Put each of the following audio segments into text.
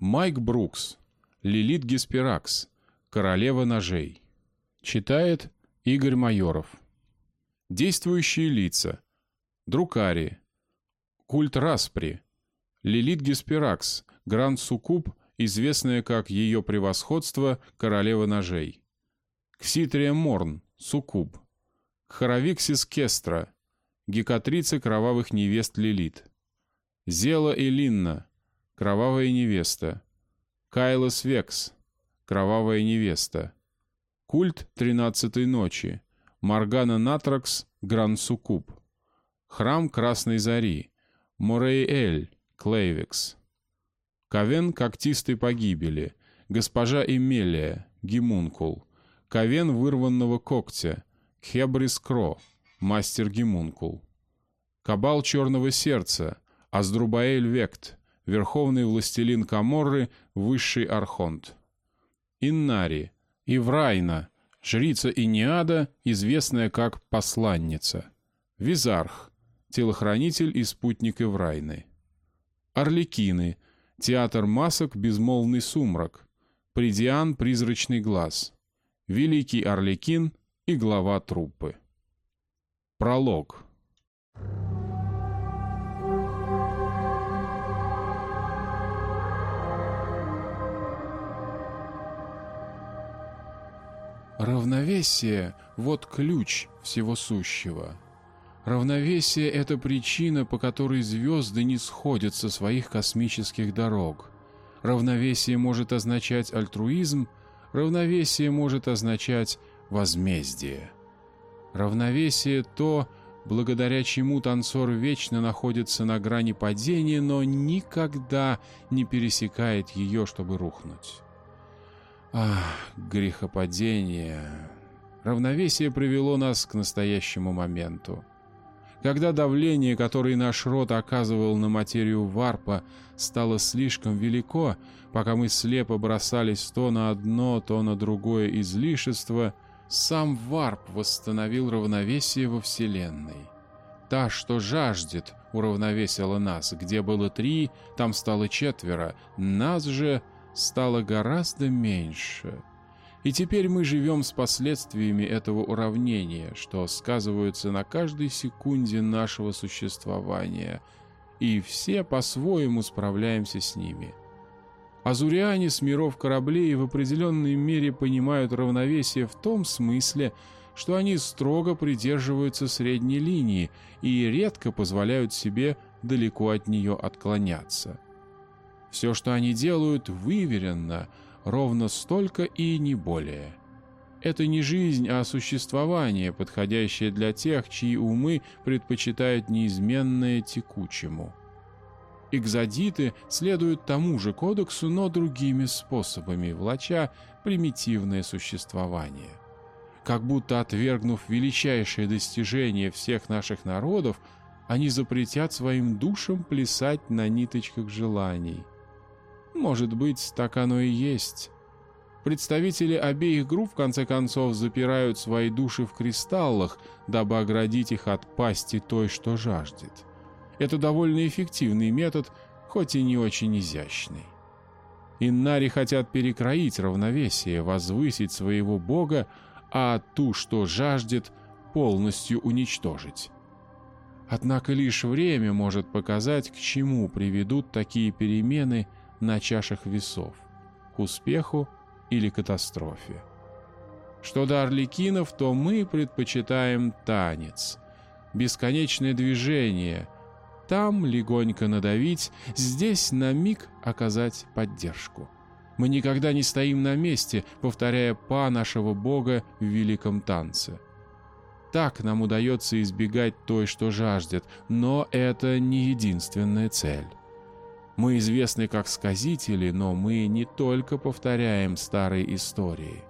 Майк Брукс. Лилит Геспиракс. Королева ножей. Читает Игорь Майоров. Действующие лица. Друкари. Культ Распри. Лилит Геспиракс. Гранд Суккуб, известная как ее превосходство Королева ножей. Кситрия Морн. Суккуб. Хоровиксис Кестра. Гекатрица кровавых невест Лилит. Зела Элинна. Кровавая невеста. Кайлос Векс. Кровавая невеста. Культ тринадцатой ночи. Маргана Натракс, Гран Суккуб. Храм Красной Зари. Морей-Эль, Клейвекс. Ковен когтистой погибели. Госпожа Эмелия, Гимункул. Ковен вырванного когтя. Хебрис Кро, мастер Гимункул. Кабал Черного Сердца. Аздрубаэль Вект, верховный властелин Каморры, высший архонт. Иннари, Иврайна, жрица Иниада, известная как посланница. Визарх, телохранитель и спутник Иврайны. Орликины, театр масок «Безмолвный сумрак», Придиан «Призрачный глаз», Великий Орликин и глава труппы. Пролог. Равновесие — вот ключ всего сущего. Равновесие — это причина, по которой звезды не сходят со своих космических дорог. Равновесие может означать альтруизм, равновесие может означать возмездие. Равновесие — то, благодаря чему танцор вечно находится на грани падения, но никогда не пересекает ее, чтобы рухнуть. Ах, грехопадение. Равновесие привело нас к настоящему моменту. Когда давление, которое наш род оказывал на материю варпа, стало слишком велико, пока мы слепо бросались то на одно, то на другое излишество, сам варп восстановил равновесие во Вселенной. Та, что жаждет, уравновесила нас. Где было три, там стало четверо. Нас же стало гораздо меньше. И теперь мы живем с последствиями этого уравнения, что сказываются на каждой секунде нашего существования, и все по-своему справляемся с ними. Азуриане с миров кораблей в определенной мере понимают равновесие в том смысле, что они строго придерживаются средней линии и редко позволяют себе далеко от нее отклоняться. Все, что они делают, выверенно, ровно столько и не более. Это не жизнь, а существование, подходящее для тех, чьи умы предпочитают неизменное текучему. Экзодиты следуют тому же кодексу, но другими способами, влача примитивное существование. Как будто отвергнув величайшее достижение всех наших народов, они запретят своим душам плясать на ниточках желаний. Может быть, так оно и есть. Представители обеих групп в конце концов запирают свои души в кристаллах, дабы оградить их от пасти той, что жаждет. Это довольно эффективный метод, хоть и не очень изящный. Иннари хотят перекроить равновесие, возвысить своего бога, а ту, что жаждет, полностью уничтожить. Однако лишь время может показать, к чему приведут такие перемены – на чашах весов – к успеху или катастрофе. Что до орликинов, то мы предпочитаем танец, бесконечное движение, там легонько надавить, здесь на миг оказать поддержку. Мы никогда не стоим на месте, повторяя па нашего Бога в великом танце. Так нам удается избегать той, что жаждет, но это не единственная цель. Мы известны как сказители, но мы не только повторяем старые истории.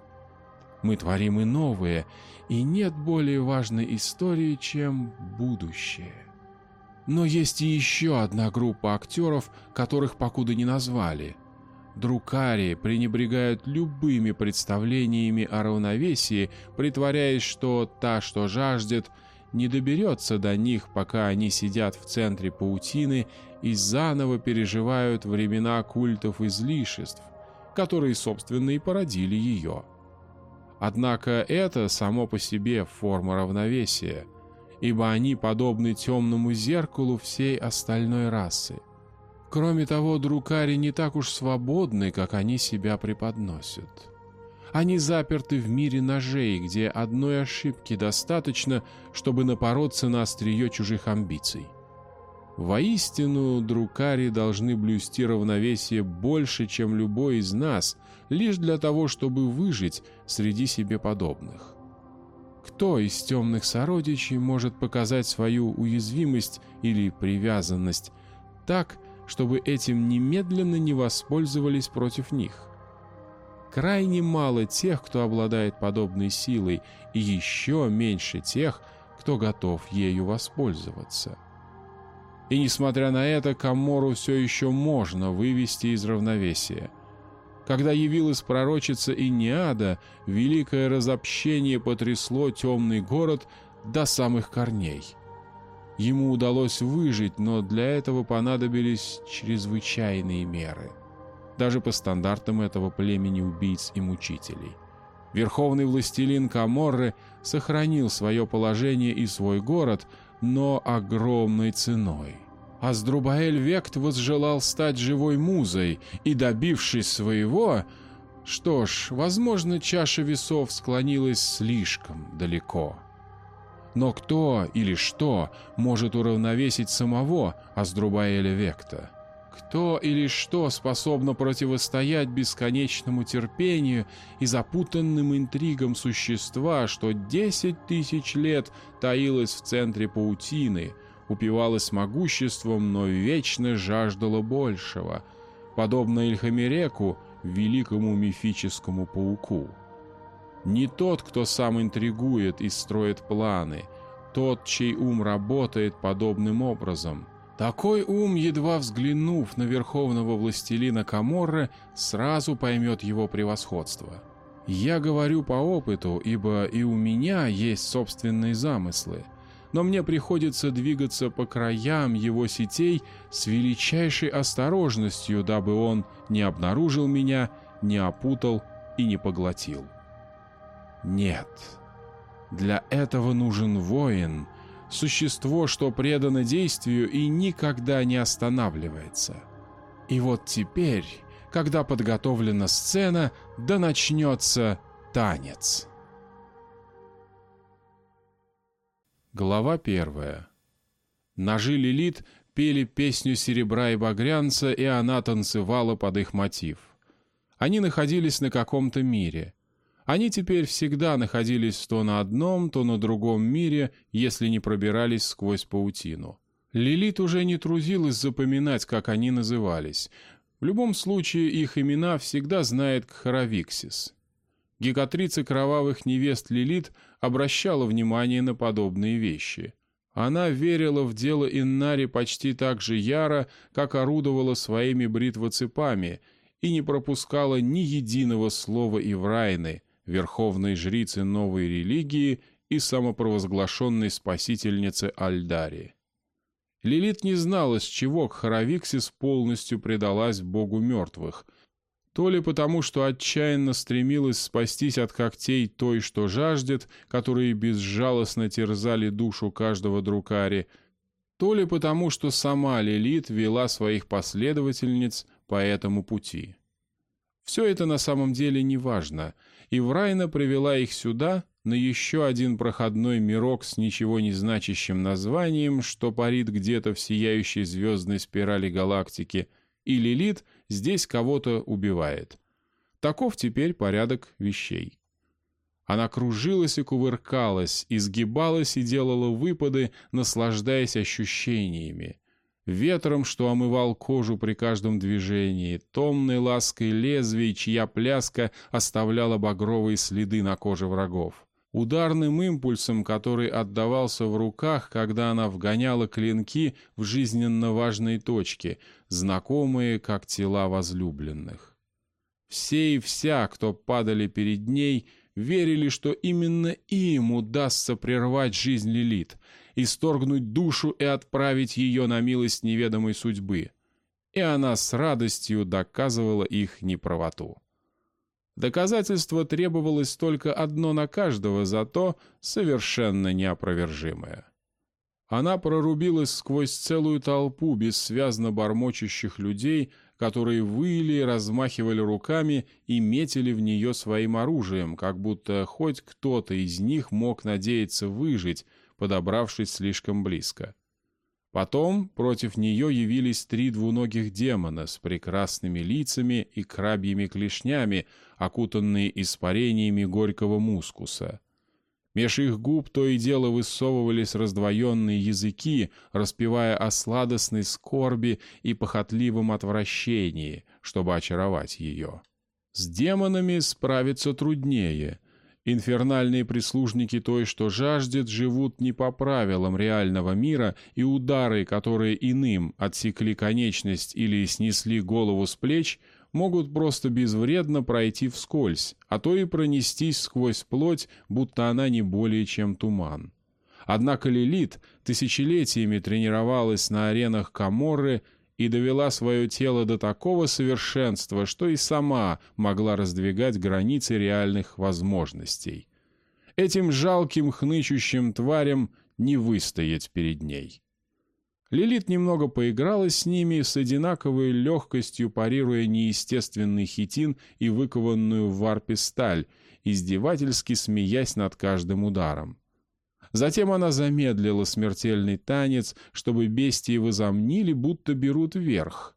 Мы творим и новые, и нет более важной истории, чем будущее. Но есть и еще одна группа актеров, которых покуда не назвали. Друкари пренебрегают любыми представлениями о равновесии, притворяясь, что та, что жаждет, не доберется до них, пока они сидят в центре паутины и заново переживают времена культов излишеств, которые, собственно, и породили ее. Однако это само по себе форма равновесия, ибо они подобны темному зеркалу всей остальной расы. Кроме того, друкари не так уж свободны, как они себя преподносят. Они заперты в мире ножей, где одной ошибки достаточно, чтобы напороться на острие чужих амбиций. Воистину, друкари должны блюсти равновесие больше, чем любой из нас, лишь для того, чтобы выжить среди себе подобных. Кто из темных сородичей может показать свою уязвимость или привязанность так, чтобы этим немедленно не воспользовались против них? Крайне мало тех, кто обладает подобной силой, и еще меньше тех, кто готов ею воспользоваться. И несмотря на это, Камору все еще можно вывести из равновесия. Когда явилась пророчица Иниада, великое разобщение потрясло темный город до самых корней. Ему удалось выжить, но для этого понадобились чрезвычайные меры – даже по стандартам этого племени убийц и мучителей. Верховный властелин Каморры сохранил свое положение и свой город, но огромной ценой. Аздрубаэль Вект возжелал стать живой музой, и, добившись своего, что ж, возможно, чаша весов склонилась слишком далеко. Но кто или что может уравновесить самого Аздрубаэля Векта? Кто или что способно противостоять бесконечному терпению и запутанным интригам существа, что десять тысяч лет таилось в центре паутины, упивалось могуществом, но вечно жаждало большего, подобно Ильхамереку, великому мифическому пауку? Не тот, кто сам интригует и строит планы, тот, чей ум работает подобным образом — такой ум, едва взглянув на верховного властелина Каморры, сразу поймет его превосходство. Я говорю по опыту, ибо и у меня есть собственные замыслы, но мне приходится двигаться по краям его сетей с величайшей осторожностью, дабы он не обнаружил меня, не опутал и не поглотил. Нет, для этого нужен воин — существо, что предано действию и никогда не останавливается. И вот теперь, когда подготовлена сцена, да начнется танец. Глава первая. Ножи Лилит пели песню серебра и багрянца, и она танцевала под их мотив. Они находились на каком-то мире — они теперь всегда находились то на одном, то на другом мире, если не пробирались сквозь паутину. Лилит уже не трудилась запоминать, как они назывались. В любом случае, их имена всегда знает Кхаравиксис. Гигатрица кровавых невест Лилит обращала внимание на подобные вещи. Она верила в дело Иннари почти так же яро, как орудовала своими бритвоцепами, и не пропускала ни единого слова Иврайны — верховной жрицы новой религии и самопровозглашенной спасительницы Альдари. Лилит не знала, с чего Кхаравиксис полностью предалась богу мертвых, то ли потому, что отчаянно стремилась спастись от когтей той, что жаждет, которые безжалостно терзали душу каждого друкари, то ли потому, что сама Лилит вела своих последовательниц по этому пути. Все это на самом деле не важно — и Врайна привела их сюда, на еще один проходной мирок с ничего не значащим названием, что парит где-то в сияющей звездной спирали галактики, и Лилит здесь кого-то убивает. Таков теперь порядок вещей. Она кружилась и кувыркалась, изгибалась и делала выпады, наслаждаясь ощущениями ветром, что омывал кожу при каждом движении, томной лаской лезвий, чья пляска оставляла багровые следы на коже врагов, ударным импульсом, который отдавался в руках, когда она вгоняла клинки в жизненно важные точки, знакомые как тела возлюбленных. Все и вся, кто падали перед ней, верили, что именно им удастся прервать жизнь Лилит, исторгнуть душу и отправить ее на милость неведомой судьбы. И она с радостью доказывала их неправоту. Доказательство требовалось только одно на каждого, зато совершенно неопровержимое. Она прорубилась сквозь целую толпу бессвязно бормочущих людей, которые выли, размахивали руками и метили в нее своим оружием, как будто хоть кто-то из них мог надеяться выжить, подобравшись слишком близко. Потом против нее явились три двуногих демона с прекрасными лицами и крабьими клешнями, окутанные испарениями горького мускуса. Меж их губ то и дело высовывались раздвоенные языки, распевая о сладостной скорби и похотливом отвращении, чтобы очаровать ее. С демонами справиться труднее — Инфернальные прислужники той, что жаждет, живут не по правилам реального мира, и удары, которые иным отсекли конечность или снесли голову с плеч, могут просто безвредно пройти вскользь, а то и пронестись сквозь плоть, будто она не более чем туман. Однако Лилит тысячелетиями тренировалась на аренах Каморры и довела свое тело до такого совершенства, что и сама могла раздвигать границы реальных возможностей. Этим жалким хнычущим тварям не выстоять перед ней. Лилит немного поиграла с ними, с одинаковой легкостью парируя неестественный хитин и выкованную в варпе сталь, издевательски смеясь над каждым ударом. Затем она замедлила смертельный танец, чтобы бестии возомнили, будто берут верх.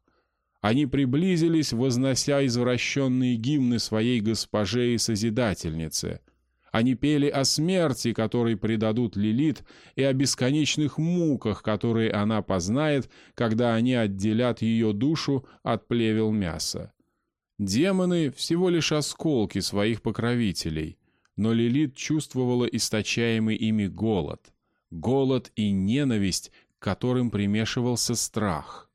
Они приблизились, вознося извращенные гимны своей госпоже и Созидательнице. Они пели о смерти, которой предадут Лилит, и о бесконечных муках, которые она познает, когда они отделят ее душу от плевел мяса. Демоны — всего лишь осколки своих покровителей — но Лилит чувствовала источаемый ими голод. Голод и ненависть, к которым примешивался страх.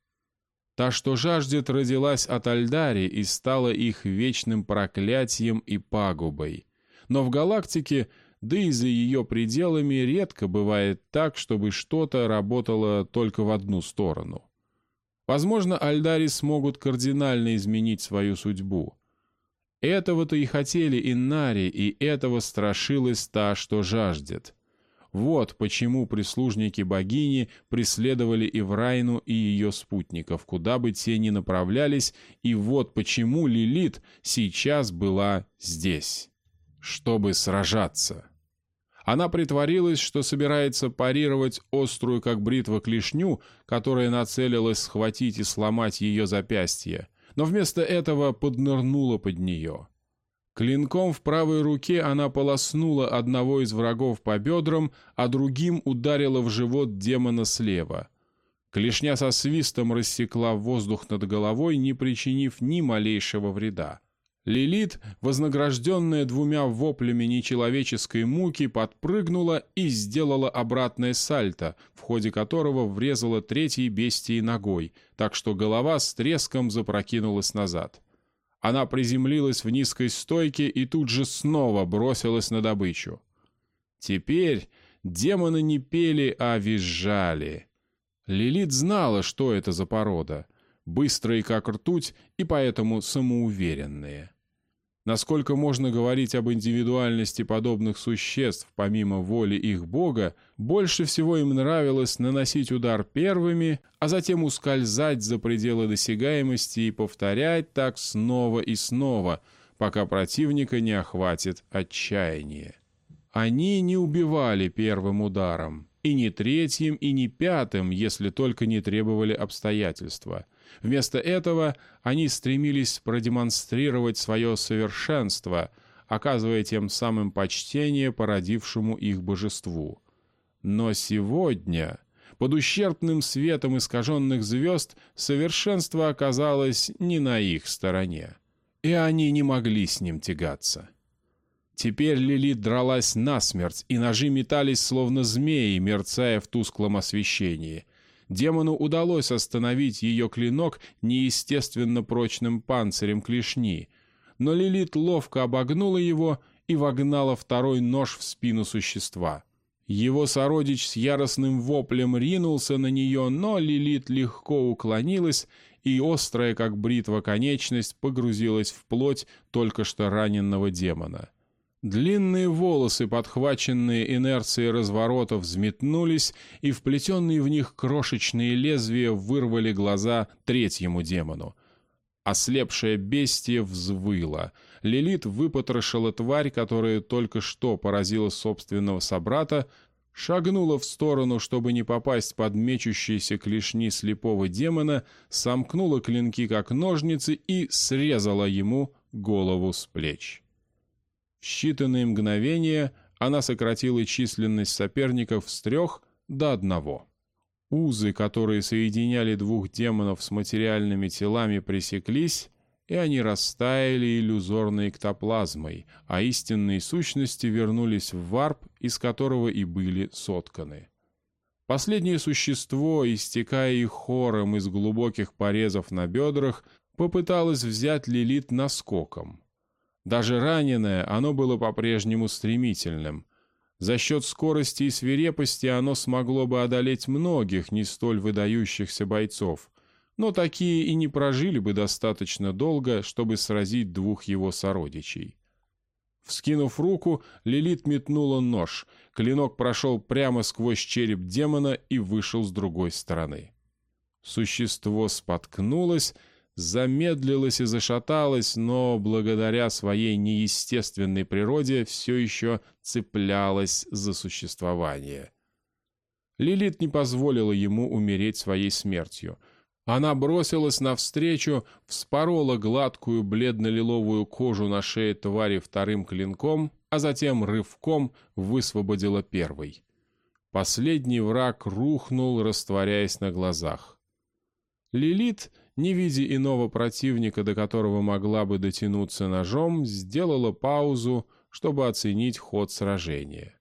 Та, что жаждет, родилась от Альдари и стала их вечным проклятием и пагубой. Но в галактике, да и за ее пределами, редко бывает так, чтобы что-то работало только в одну сторону. Возможно, Альдари смогут кардинально изменить свою судьбу. Этого-то и хотели Иннари, и этого страшилась та, что жаждет. Вот почему прислужники богини преследовали Иврайну и ее спутников, куда бы те ни направлялись, и вот почему Лилит сейчас была здесь, чтобы сражаться. Она притворилась, что собирается парировать острую, как бритва, клешню, которая нацелилась схватить и сломать ее запястье, но вместо этого поднырнула под нее. Клинком в правой руке она полоснула одного из врагов по бедрам, а другим ударила в живот демона слева. Клешня со свистом рассекла воздух над головой, не причинив ни малейшего вреда. Лилит, вознагражденная двумя воплями нечеловеческой муки, подпрыгнула и сделала обратное сальто, в ходе которого врезала третьей бестии ногой, так что голова с треском запрокинулась назад. Она приземлилась в низкой стойке и тут же снова бросилась на добычу. Теперь демоны не пели, а визжали. Лилит знала, что это за порода. Быстрые, как ртуть, и поэтому самоуверенные. Насколько можно говорить об индивидуальности подобных существ, помимо воли их бога, больше всего им нравилось наносить удар первыми, а затем ускользать за пределы досягаемости и повторять так снова и снова, пока противника не охватит отчаяние. Они не убивали первым ударом, и не третьим, и не пятым, если только не требовали обстоятельства — Вместо этого они стремились продемонстрировать свое совершенство, оказывая тем самым почтение породившему их божеству. Но сегодня, под ущербным светом искаженных звезд, совершенство оказалось не на их стороне, и они не могли с ним тягаться. Теперь Лилит дралась насмерть, и ножи метались, словно змеи, мерцая в тусклом освещении — демону удалось остановить ее клинок неестественно прочным панцирем клешни, но Лилит ловко обогнула его и вогнала второй нож в спину существа. Его сородич с яростным воплем ринулся на нее, но Лилит легко уклонилась, и острая, как бритва, конечность погрузилась в плоть только что раненного демона. Длинные волосы, подхваченные инерцией разворота, взметнулись, и вплетенные в них крошечные лезвия вырвали глаза третьему демону. Ослепшее бестие взвыло. Лилит выпотрошила тварь, которая только что поразила собственного собрата, шагнула в сторону, чтобы не попасть под мечущиеся клешни слепого демона, сомкнула клинки как ножницы и срезала ему голову с плеч. В считанные мгновения она сократила численность соперников с трех до одного. Узы, которые соединяли двух демонов с материальными телами, пресеклись, и они растаяли иллюзорной эктоплазмой, а истинные сущности вернулись в варп, из которого и были сотканы. Последнее существо, истекая их хором из глубоких порезов на бедрах, попыталось взять Лилит наскоком. Даже раненое, оно было по-прежнему стремительным. За счет скорости и свирепости оно смогло бы одолеть многих не столь выдающихся бойцов, но такие и не прожили бы достаточно долго, чтобы сразить двух его сородичей. Вскинув руку, Лилит метнула нож. Клинок прошел прямо сквозь череп демона и вышел с другой стороны. Существо споткнулось, замедлилась и зашаталась, но благодаря своей неестественной природе все еще цеплялась за существование. Лилит не позволила ему умереть своей смертью. Она бросилась навстречу, вспорола гладкую бледно-лиловую кожу на шее твари вторым клинком, а затем рывком высвободила первый. Последний враг рухнул, растворяясь на глазах. Лилит не видя иного противника, до которого могла бы дотянуться ножом, сделала паузу, чтобы оценить ход сражения.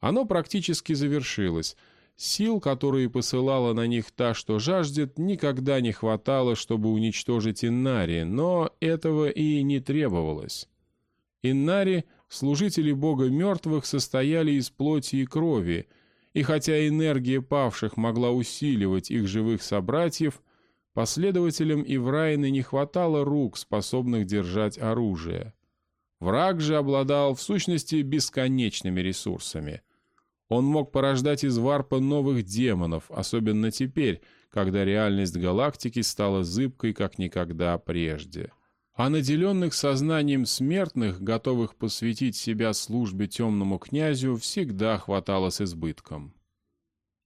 Оно практически завершилось. Сил, которые посылала на них та, что жаждет, никогда не хватало, чтобы уничтожить Иннари, но этого и не требовалось. Иннари, служители бога мертвых, состояли из плоти и крови, и хотя энергия павших могла усиливать их живых собратьев, Последователям Иврайны не хватало рук, способных держать оружие. Враг же обладал, в сущности, бесконечными ресурсами. Он мог порождать из варпа новых демонов, особенно теперь, когда реальность галактики стала зыбкой, как никогда прежде. А наделенных сознанием смертных, готовых посвятить себя службе темному князю, всегда хватало с избытком.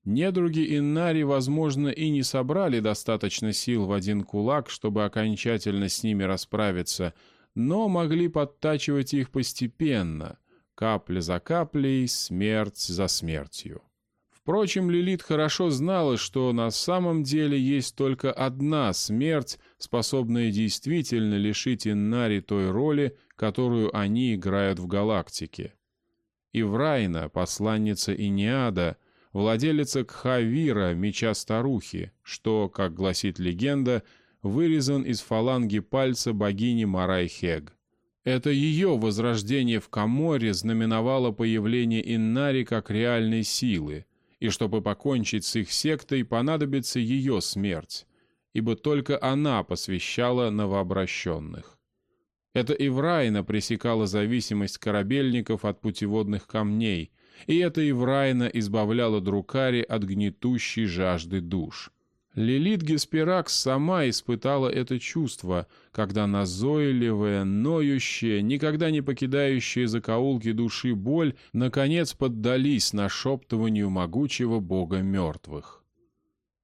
Недруги Иннари, возможно, и не собрали достаточно сил в один кулак, чтобы окончательно с ними расправиться, но могли подтачивать их постепенно, капля за каплей, смерть за смертью. Впрочем, Лилит хорошо знала, что на самом деле есть только одна смерть, способная действительно лишить Иннари той роли, которую они играют в галактике. Иврайна, посланница Иниада, — владелица Кхавира, меча старухи, что, как гласит легенда, вырезан из фаланги пальца богини Марайхег. Это ее возрождение в Каморе знаменовало появление Иннари как реальной силы, и чтобы покончить с их сектой, понадобится ее смерть, ибо только она посвящала новообращенных. Это Иврайна пресекала зависимость корабельников от путеводных камней – и это Еврайна избавляла Друкари от гнетущей жажды душ. Лилит Гесперакс сама испытала это чувство, когда назойливая, ноющая, никогда не покидающая закоулки души боль наконец поддались нашептыванию могучего бога мертвых.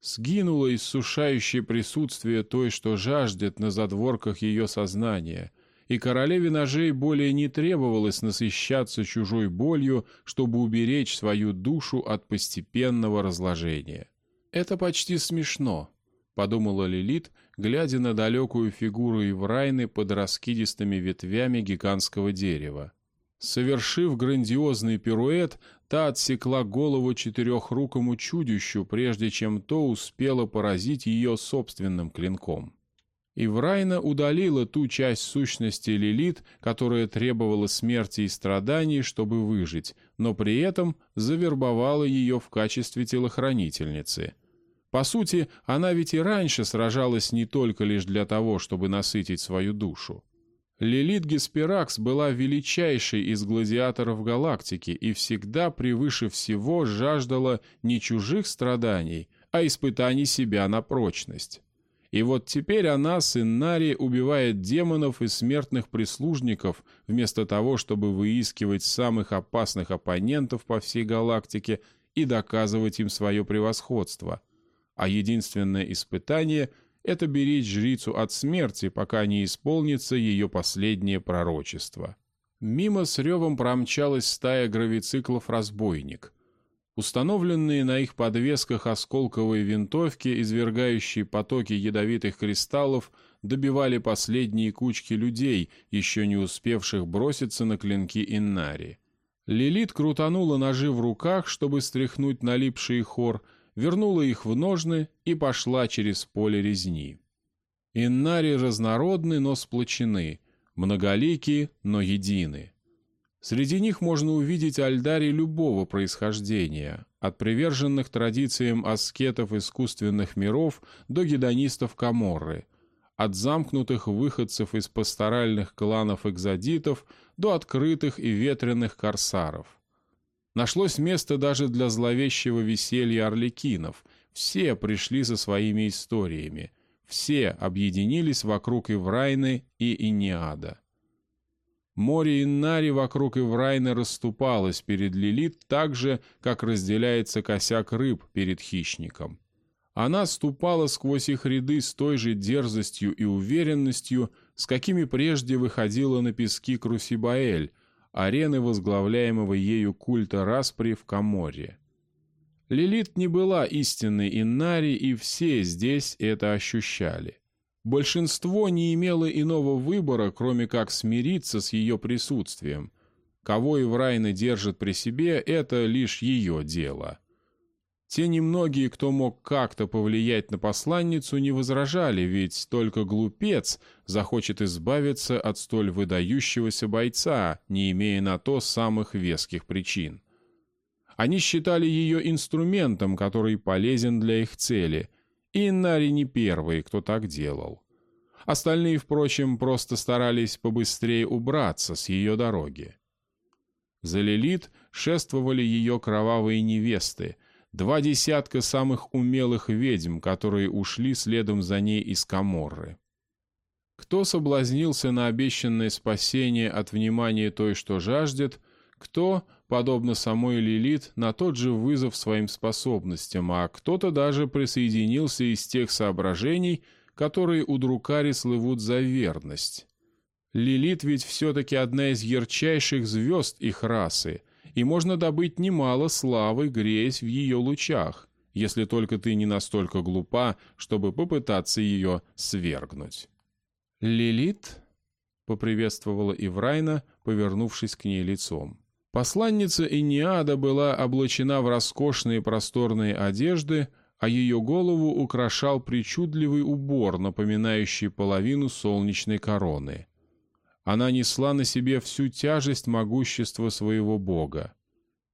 Сгинуло иссушающее присутствие той, что жаждет на задворках ее сознания — и королеве ножей более не требовалось насыщаться чужой болью, чтобы уберечь свою душу от постепенного разложения. «Это почти смешно», — подумала Лилит, глядя на далекую фигуру Еврайны под раскидистыми ветвями гигантского дерева. Совершив грандиозный пируэт, та отсекла голову четырехрукому чудищу, прежде чем то успело поразить ее собственным клинком. Иврайна удалила ту часть сущности Лилит, которая требовала смерти и страданий, чтобы выжить, но при этом завербовала ее в качестве телохранительницы. По сути, она ведь и раньше сражалась не только лишь для того, чтобы насытить свою душу. Лилит Гесперакс была величайшей из гладиаторов галактики и всегда превыше всего жаждала не чужих страданий, а испытаний себя на прочность. И вот теперь она с Иннари убивает демонов и смертных прислужников, вместо того, чтобы выискивать самых опасных оппонентов по всей галактике и доказывать им свое превосходство. А единственное испытание — это беречь жрицу от смерти, пока не исполнится ее последнее пророчество. Мимо с ревом промчалась стая гравициклов «Разбойник». Установленные на их подвесках осколковые винтовки, извергающие потоки ядовитых кристаллов, добивали последние кучки людей, еще не успевших броситься на клинки Иннари. Лилит крутанула ножи в руках, чтобы стряхнуть налипший хор, вернула их в ножны и пошла через поле резни. Иннари разнородны, но сплочены, многолики, но едины. Среди них можно увидеть альдари любого происхождения, от приверженных традициям аскетов искусственных миров до гедонистов Каморры, от замкнутых выходцев из пасторальных кланов экзодитов до открытых и ветреных корсаров. Нашлось место даже для зловещего веселья орликинов. Все пришли со своими историями. Все объединились вокруг Иврайны и Иниада. Море Иннари вокруг Иврайна расступалось перед Лилит так же, как разделяется косяк рыб перед хищником. Она ступала сквозь их ряды с той же дерзостью и уверенностью, с какими прежде выходила на пески Крусибаэль, арены возглавляемого ею культа Распри в Каморре. Лилит не была истинной Иннари, и все здесь это ощущали. Большинство не имело иного выбора, кроме как смириться с ее присутствием. Кого Иврайна держит при себе, это лишь ее дело. Те немногие, кто мог как-то повлиять на посланницу, не возражали, ведь только глупец захочет избавиться от столь выдающегося бойца, не имея на то самых веских причин. Они считали ее инструментом, который полезен для их цели, и Нари не первый, кто так делал. Остальные, впрочем, просто старались побыстрее убраться с ее дороги. За Лилит шествовали ее кровавые невесты, два десятка самых умелых ведьм, которые ушли следом за ней из Каморры. Кто соблазнился на обещанное спасение от внимания той, что жаждет, кто, подобно самой Лилит, на тот же вызов своим способностям, а кто-то даже присоединился из тех соображений, которые у Друкари слывут за верность. Лилит ведь все-таки одна из ярчайших звезд их расы, и можно добыть немало славы, греясь в ее лучах, если только ты не настолько глупа, чтобы попытаться ее свергнуть. «Лилит?» — поприветствовала Иврайна, повернувшись к ней лицом. Посланница Иниада была облачена в роскошные просторные одежды, а ее голову украшал причудливый убор, напоминающий половину солнечной короны. Она несла на себе всю тяжесть могущества своего бога.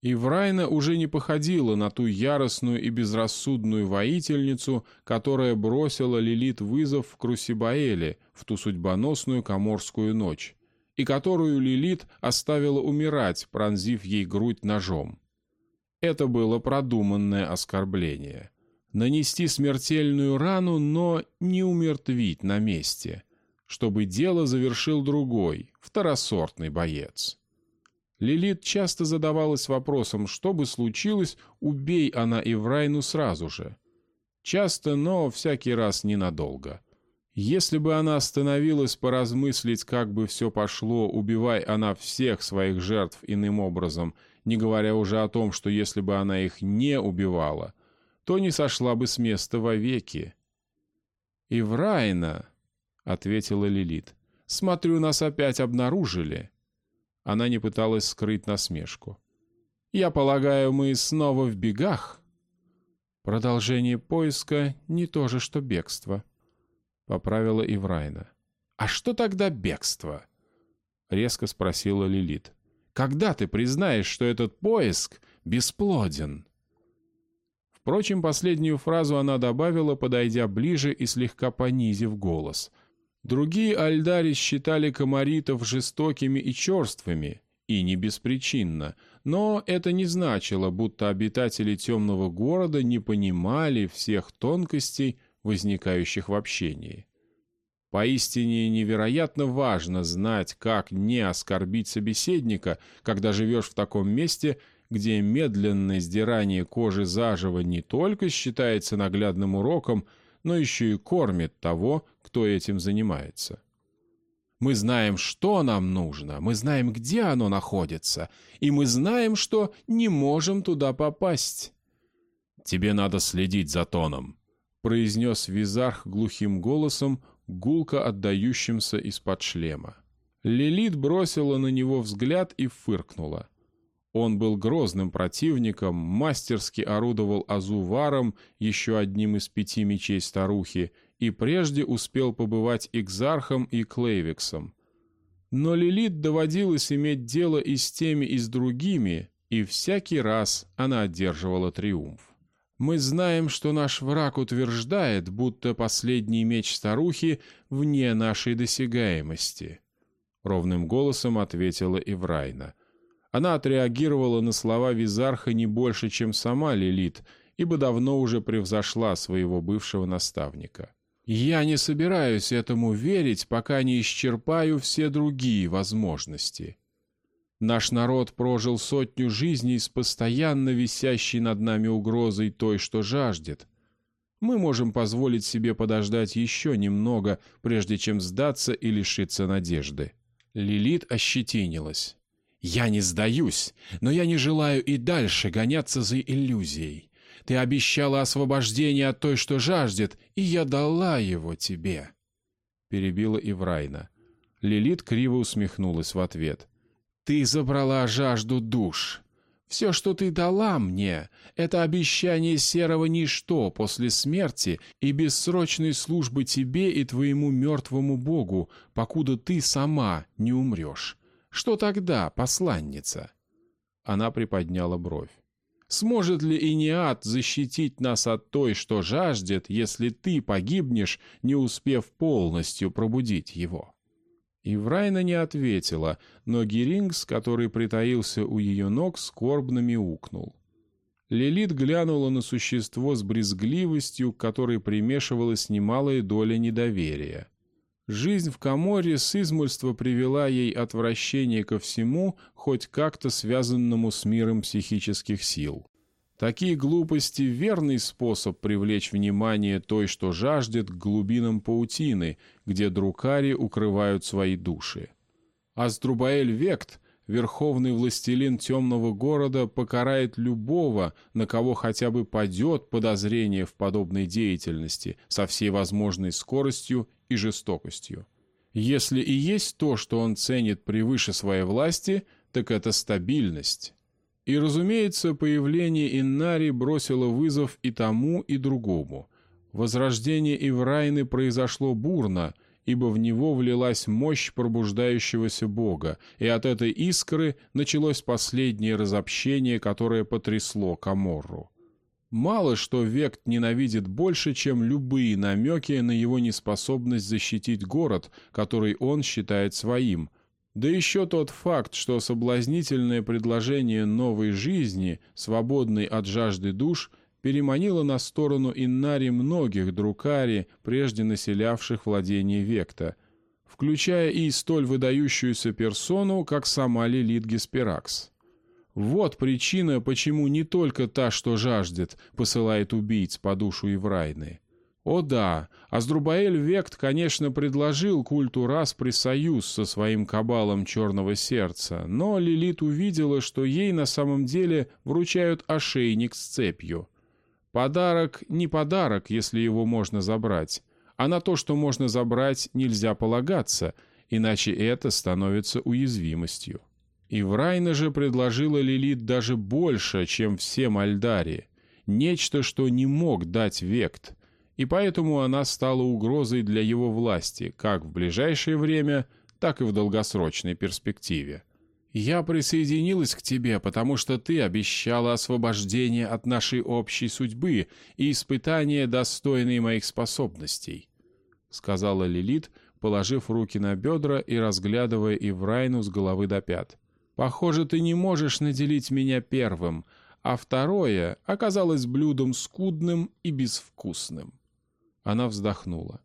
И Врайна уже не походила на ту яростную и безрассудную воительницу, которая бросила Лилит вызов в Крусибаэле в ту судьбоносную коморскую ночь и которую Лилит оставила умирать, пронзив ей грудь ножом. Это было продуманное оскорбление. Нанести смертельную рану, но не умертвить на месте, чтобы дело завершил другой, второсортный боец. Лилит часто задавалась вопросом, что бы случилось, убей она Иврайну сразу же. Часто, но всякий раз ненадолго — если бы она остановилась поразмыслить, как бы все пошло, убивай она всех своих жертв иным образом, не говоря уже о том, что если бы она их не убивала, то не сошла бы с места вовеки. «Иврайна», — ответила Лилит, — «смотрю, нас опять обнаружили». Она не пыталась скрыть насмешку. «Я полагаю, мы снова в бегах?» «Продолжение поиска — не то же, что бегство», поправила Иврайна. «А что тогда бегство?» — резко спросила Лилит. «Когда ты признаешь, что этот поиск бесплоден?» Впрочем, последнюю фразу она добавила, подойдя ближе и слегка понизив голос. Другие альдари считали комаритов жестокими и черствыми, и не беспричинно, но это не значило, будто обитатели темного города не понимали всех тонкостей, возникающих в общении. Поистине невероятно важно знать, как не оскорбить собеседника, когда живешь в таком месте, где медленное сдирание кожи заживо не только считается наглядным уроком, но еще и кормит того, кто этим занимается. Мы знаем, что нам нужно, мы знаем, где оно находится, и мы знаем, что не можем туда попасть. «Тебе надо следить за тоном», — произнес Визарх глухим голосом, гулко отдающимся из-под шлема. Лилит бросила на него взгляд и фыркнула. Он был грозным противником, мастерски орудовал Азуваром, еще одним из пяти мечей старухи, и прежде успел побывать Экзархом и Клейвиксом. Но Лилит доводилось иметь дело и с теми, и с другими, и всякий раз она одерживала триумф. Мы знаем, что наш враг утверждает, будто последний меч старухи вне нашей досягаемости. Ровным голосом ответила Иврайна. Она отреагировала на слова Визарха не больше, чем сама Лилит, ибо давно уже превзошла своего бывшего наставника. Я не собираюсь этому верить, пока не исчерпаю все другие возможности. Наш народ прожил сотню жизней с постоянно висящей над нами угрозой той, что жаждет. Мы можем позволить себе подождать еще немного, прежде чем сдаться и лишиться надежды. Лилит ощетинилась. «Я не сдаюсь, но я не желаю и дальше гоняться за иллюзией. Ты обещала освобождение от той, что жаждет, и я дала его тебе. Перебила Иврайна. Лилит криво усмехнулась в ответ. Ты забрала жажду душ. Все, что ты дала мне, это обещание серого ничто после смерти и бессрочной службы тебе и твоему мертвому богу, покуда ты сама не умрешь. Что тогда, посланница?» Она приподняла бровь. Сможет ли Иниат защитить нас от той, что жаждет, если ты погибнешь, не успев полностью пробудить его?» Иврайна не ответила, но Герингс, который притаился у ее ног, скорбно мяукнул. Лилит глянула на существо с брезгливостью, к которой примешивалась немалая доля недоверия. Жизнь в Каморе с измольства привела ей отвращение ко всему, хоть как-то связанному с миром психических сил. Такие глупости — верный способ привлечь внимание той, что жаждет, к глубинам паутины, где друкари укрывают свои души. Аздрубаэль Вект, верховный властелин темного города, покарает любого, на кого хотя бы падет подозрение в подобной деятельности, со всей возможной скоростью и жестокостью. Если и есть то, что он ценит превыше своей власти, так это стабильность. И, разумеется, появление Иннари бросило вызов и тому, и другому. Возрождение Иврайны произошло бурно, ибо в него влилась мощь пробуждающегося Бога, и от этой искры началось последнее разобщение, которое потрясло Каморру. Мало что Вект ненавидит больше, чем любые намеки на его неспособность защитить город, который он считает своим. Да еще тот факт, что соблазнительное предложение новой жизни, свободной от жажды душ, переманило на сторону Иннари многих друкари, прежде населявших владение Векта, включая и столь выдающуюся персону, как сама Лилит Гесперакс. Вот причина, почему не только та, что жаждет, посылает убийц по душу Еврайны. О да, Аздрубаэль Вект, конечно, предложил культу распри союз со своим кабалом Черного Сердца, но Лилит увидела, что ей на самом деле вручают ошейник с цепью. Подарок не подарок, если его можно забрать, а на то, что можно забрать, нельзя полагаться, иначе это становится уязвимостью. Иврайна же предложила Лилит даже больше, чем все Мальдари. Нечто, что не мог дать Вект. И поэтому она стала угрозой для его власти как в ближайшее время, так и в долгосрочной перспективе. Я присоединилась к тебе, потому что ты обещала освобождение от нашей общей судьбы и испытание, достойные моих способностей», — сказала Лилит, положив руки на бедра и разглядывая Иврайну с головы до пят. «Похоже, ты не можешь наделить меня первым, а второе оказалось блюдом скудным и безвкусным». Она вздохнула.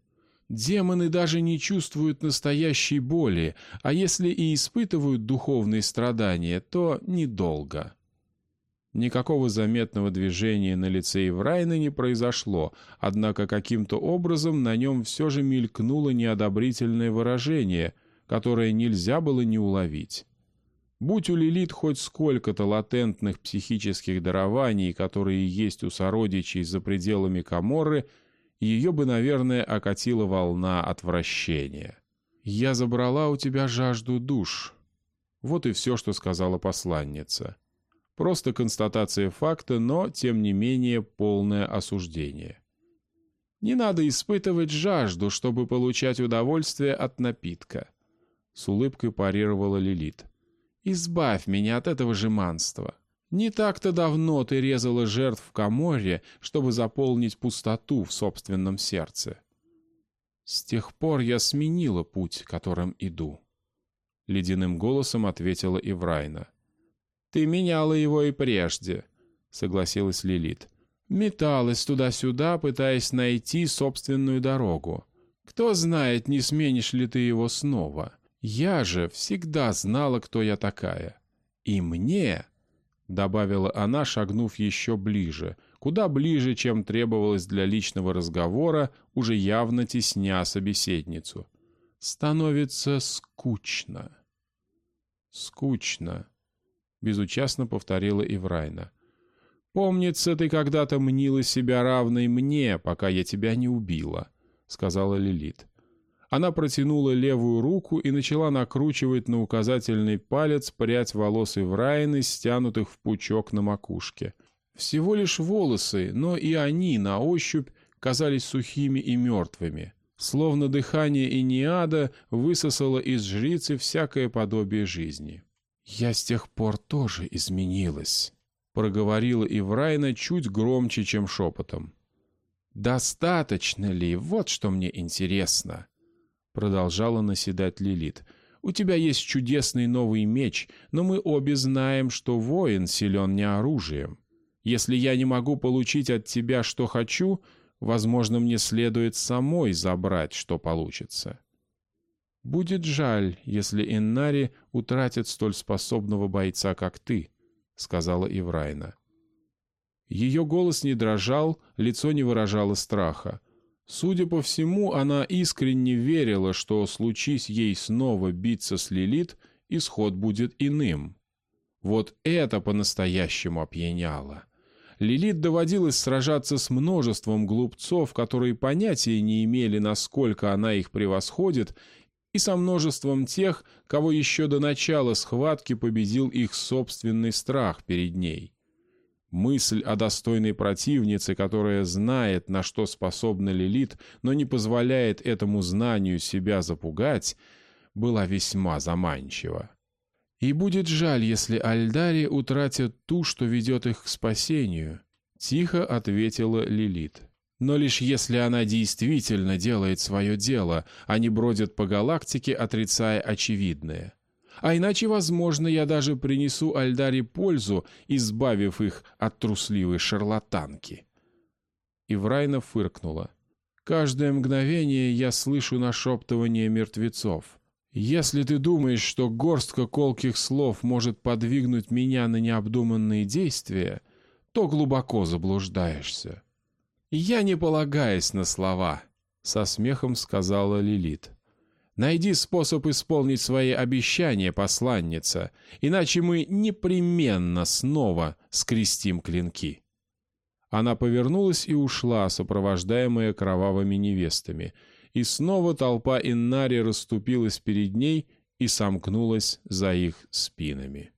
Демоны даже не чувствуют настоящей боли, а если и испытывают духовные страдания, то недолго. Никакого заметного движения на лице Еврайна не произошло, однако каким-то образом на нем все же мелькнуло неодобрительное выражение, которое нельзя было не уловить. Будь у Лилит хоть сколько-то латентных психических дарований, которые есть у сородичей за пределами Каморры, ее бы, наверное, окатила волна отвращения. «Я забрала у тебя жажду душ». Вот и все, что сказала посланница. Просто констатация факта, но, тем не менее, полное осуждение. Не надо испытывать жажду, чтобы получать удовольствие от напитка. С улыбкой парировала Лилит. «Избавь меня от этого жеманства. Не так-то давно ты резала жертв в коморе, чтобы заполнить пустоту в собственном сердце. С тех пор я сменила путь, которым иду. Ледяным голосом ответила Иврайна. Ты меняла его и прежде, согласилась Лилит. Металась туда-сюда, пытаясь найти собственную дорогу. Кто знает, не сменишь ли ты его снова. Я же всегда знала, кто я такая. И мне — добавила она, шагнув еще ближе, куда ближе, чем требовалось для личного разговора, уже явно тесня собеседницу. «Становится скучно». «Скучно», — безучастно повторила Иврайна. «Помнится, ты когда-то мнила себя равной мне, пока я тебя не убила», — сказала Лилит. Она протянула левую руку и начала накручивать на указательный палец прядь волос Ивраины, стянутых в пучок на макушке. Всего лишь волосы, но и они на ощупь казались сухими и мертвыми. Словно дыхание Иниада высосало из жрицы всякое подобие жизни. «Я с тех пор тоже изменилась», — проговорила Иврайна чуть громче, чем шепотом. «Достаточно ли? Вот что мне интересно», продолжала наседать Лилит. «У тебя есть чудесный новый меч, но мы обе знаем, что воин силен не оружием. Если я не могу получить от тебя, что хочу, возможно, мне следует самой забрать, что получится». «Будет жаль, если Иннари утратит столь способного бойца, как ты», — сказала Иврайна. Ее голос не дрожал, лицо не выражало страха. Судя по всему, она искренне верила, что, случись ей снова биться с Лилит, исход будет иным. Вот это по-настоящему опьяняло. Лилит доводилось сражаться с множеством глупцов, которые понятия не имели, насколько она их превосходит, и со множеством тех, кого еще до начала схватки победил их собственный страх перед ней. Мысль о достойной противнице, которая знает, на что способна Лилит, но не позволяет этому знанию себя запугать, была весьма заманчива. «И будет жаль, если Альдари утратят ту, что ведет их к спасению», — тихо ответила Лилит. «Но лишь если она действительно делает свое дело, а не бродит по галактике, отрицая очевидное. А иначе, возможно, я даже принесу Альдаре пользу, избавив их от трусливой шарлатанки. Иврайна фыркнула. Каждое мгновение я слышу нашептывание мертвецов. Если ты думаешь, что горстка колких слов может подвигнуть меня на необдуманные действия, то глубоко заблуждаешься. Я не полагаюсь на слова, — со смехом сказала Лилит. Найди способ исполнить свои обещания, посланница, иначе мы непременно снова скрестим клинки». Она повернулась и ушла, сопровождаемая кровавыми невестами, и снова толпа Иннари расступилась перед ней и сомкнулась за их спинами.